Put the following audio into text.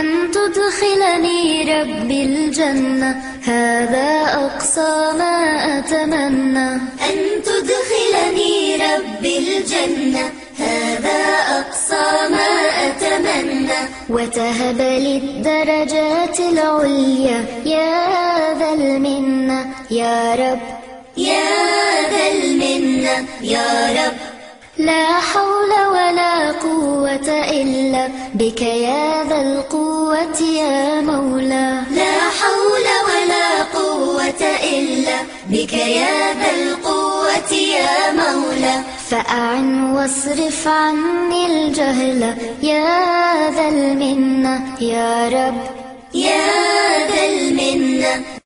أن تدخلني ربي الجنة هذا أقصى ما أتمنى. أن تدخلني ربي الجنة هذا أقصى ما أتمنى. وتهب لي الدرجات العليا يا ذا المنة يا رب. يا ذا المنة يا رب. لا حول ولا قوة إلا بك يا ذا القوة يا مولا لا حول ولا قوة إلا بك يا ذا القوة يا مولا فأعن واصرف عني الجهل يا ذا المنة يا رب. يا ذا المنة.